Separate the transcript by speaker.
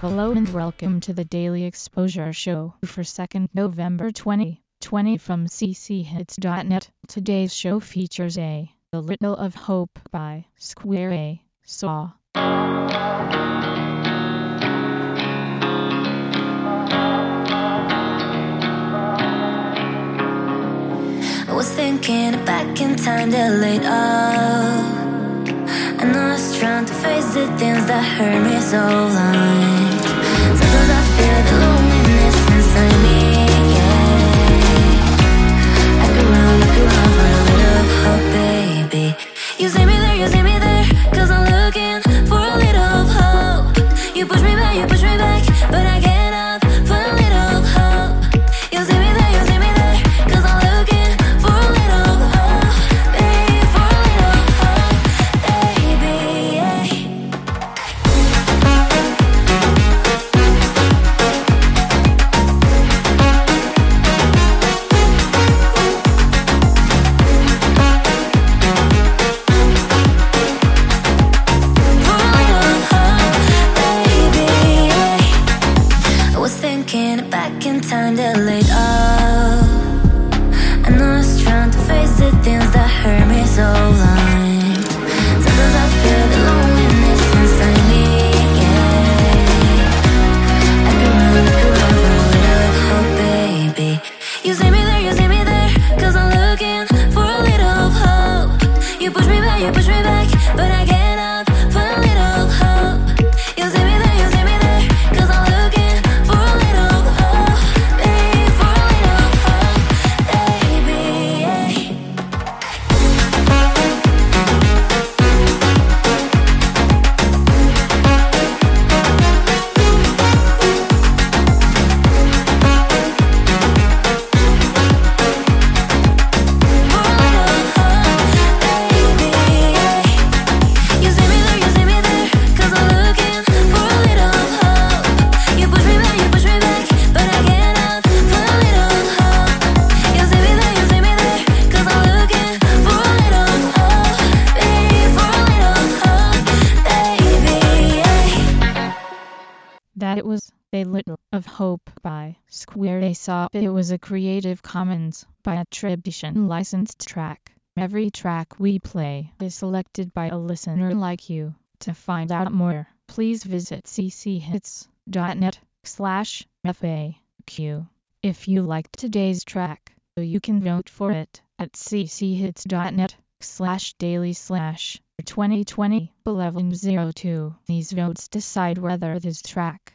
Speaker 1: Hello and welcome to the Daily Exposure Show for 2nd November 2020 from cchits.net. Today's show features a The Little of Hope by Square A. Saw.
Speaker 2: I was thinking back in time that late up. The things that hurt me so long. Was thinking back in time that late up. I know I was trying to face the things that hurt me so long. Sometimes I feel the loneliness inside me. Yeah. I could run, I could run for a little hope, baby. You see me there, you see me there, cause I'm looking for a little hope. You push me back, you push me A Little
Speaker 1: of Hope by Square A. Saw. It was a Creative Commons by attribution licensed track. Every track we play is selected by a listener like you. To find out more, please visit cchits.net slash FAQ. If you liked today's track, you can vote for it at cchits.net slash daily slash 2020 1102. These votes decide whether this track